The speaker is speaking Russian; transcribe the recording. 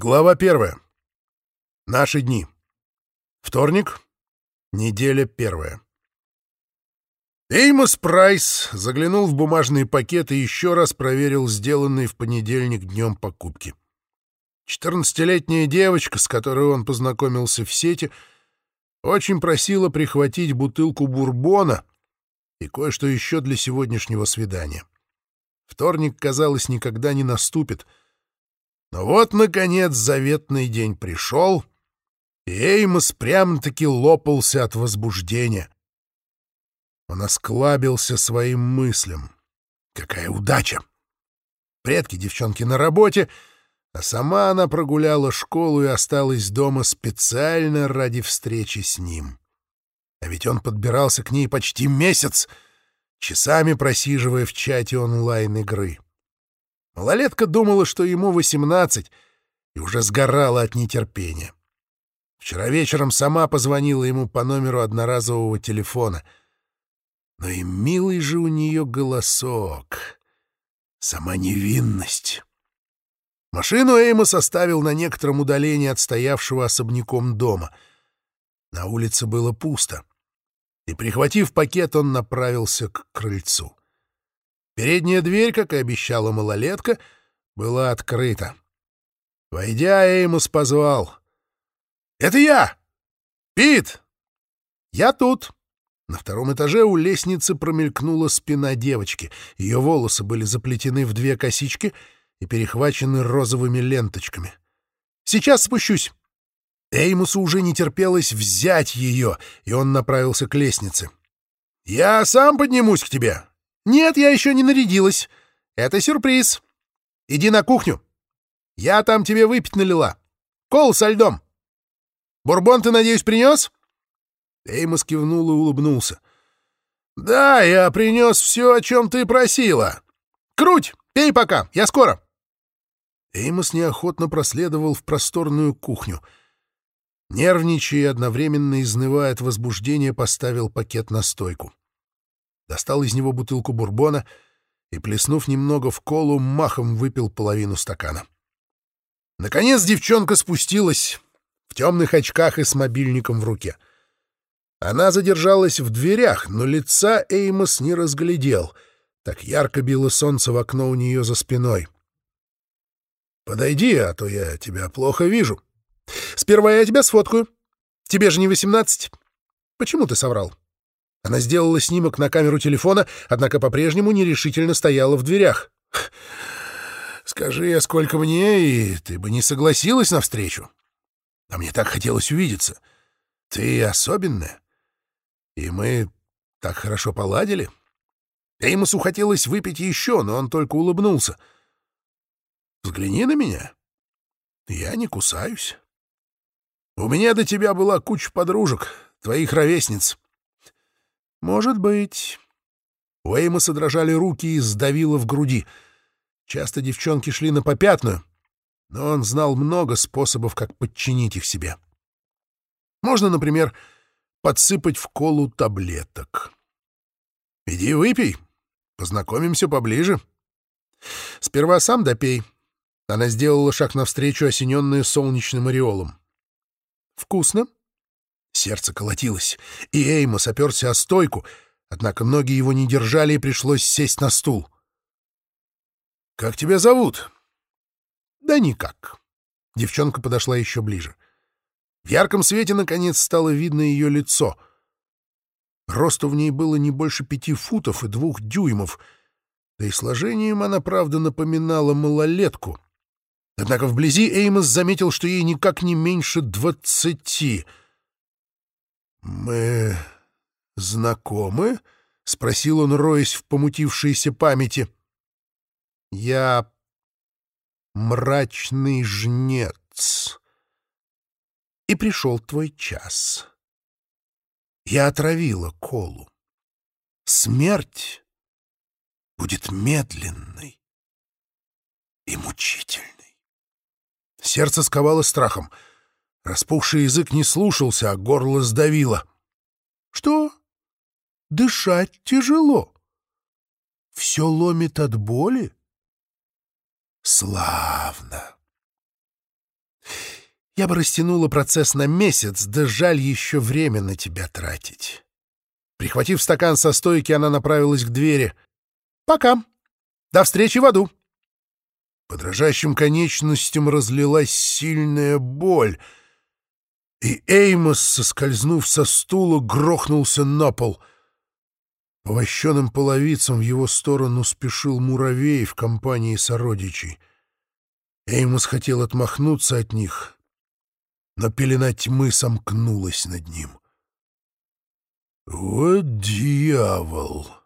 Глава первая. Наши дни. Вторник. Неделя первая. Эймос Прайс заглянул в бумажный пакет и еще раз проверил сделанные в понедельник днем покупки. Четырнадцатилетняя девочка, с которой он познакомился в сети, очень просила прихватить бутылку бурбона и кое-что еще для сегодняшнего свидания. Вторник, казалось, никогда не наступит — но вот, наконец, заветный день пришел, и Эймос прям-таки лопался от возбуждения. Он осклабился своим мыслям. Какая удача! Предки девчонки на работе, а сама она прогуляла школу и осталась дома специально ради встречи с ним. А ведь он подбирался к ней почти месяц, часами просиживая в чате онлайн-игры. Малолетка думала, что ему восемнадцать, и уже сгорала от нетерпения. Вчера вечером сама позвонила ему по номеру одноразового телефона. Но и милый же у нее голосок. Сама невинность. Машину Эймос оставил на некотором удалении от стоявшего особняком дома. На улице было пусто. И, прихватив пакет, он направился к крыльцу. Передняя дверь, как и обещала малолетка, была открыта. Войдя, Эймус позвал. «Это я! Пит! Я тут!» На втором этаже у лестницы промелькнула спина девочки. Ее волосы были заплетены в две косички и перехвачены розовыми ленточками. «Сейчас спущусь!» Эймусу уже не терпелось взять ее, и он направился к лестнице. «Я сам поднимусь к тебе. «Нет, я еще не нарядилась. Это сюрприз. Иди на кухню. Я там тебе выпить налила. Кол со льдом. Бурбон ты, надеюсь, принес?» Эймос кивнул и улыбнулся. «Да, я принес все, о чем ты просила. Круть, пей пока, я скоро». Эймос неохотно проследовал в просторную кухню. Нервничая и одновременно изнывая от возбуждения, поставил пакет на стойку достал из него бутылку бурбона и, плеснув немного в колу, махом выпил половину стакана. Наконец девчонка спустилась в темных очках и с мобильником в руке. Она задержалась в дверях, но лица Эймос не разглядел. Так ярко било солнце в окно у нее за спиной. «Подойди, а то я тебя плохо вижу. Сперва я тебя сфоткаю. Тебе же не восемнадцать. Почему ты соврал?» Она сделала снимок на камеру телефона, однако по-прежнему нерешительно стояла в дверях. «Скажи, я сколько мне, и ты бы не согласилась на встречу. А мне так хотелось увидеться. Ты особенная. И мы так хорошо поладили». Эймосу хотелось выпить еще, но он только улыбнулся. «Взгляни на меня. Я не кусаюсь. У меня до тебя была куча подружек, твоих ровесниц. «Может быть». У Эймоса дрожали руки и сдавило в груди. Часто девчонки шли на попятную, но он знал много способов, как подчинить их себе. Можно, например, подсыпать в колу таблеток. «Иди выпей, познакомимся поближе». «Сперва сам допей». Она сделала шаг навстречу, осененная солнечным ореолом. «Вкусно?» Сердце колотилось, и Эймос оперся о стойку, однако ноги его не держали, и пришлось сесть на стул. «Как тебя зовут?» «Да никак». Девчонка подошла еще ближе. В ярком свете, наконец, стало видно ее лицо. Росту в ней было не больше пяти футов и двух дюймов, да и сложением она, правда, напоминала малолетку. Однако вблизи Эймос заметил, что ей никак не меньше двадцати — «Мы знакомы?» — спросил он, роясь в помутившейся памяти. «Я мрачный жнец. И пришел твой час. Я отравила колу. Смерть будет медленной и мучительной». Сердце сковало страхом — Распухший язык не слушался, а горло сдавило. — Что? Дышать тяжело. Все ломит от боли? Славно. Я бы растянула процесс на месяц, да жаль еще время на тебя тратить. Прихватив стакан со стойки, она направилась к двери. «Пока. До встречи в аду». По дрожащим конечностям разлилась сильная боль, и Эймос, соскользнув со стула, грохнулся на пол. По вощеным половицам в его сторону спешил муравей в компании сородичей. Эймос хотел отмахнуться от них, но пелена тьмы сомкнулась над ним. «Вот дьявол!»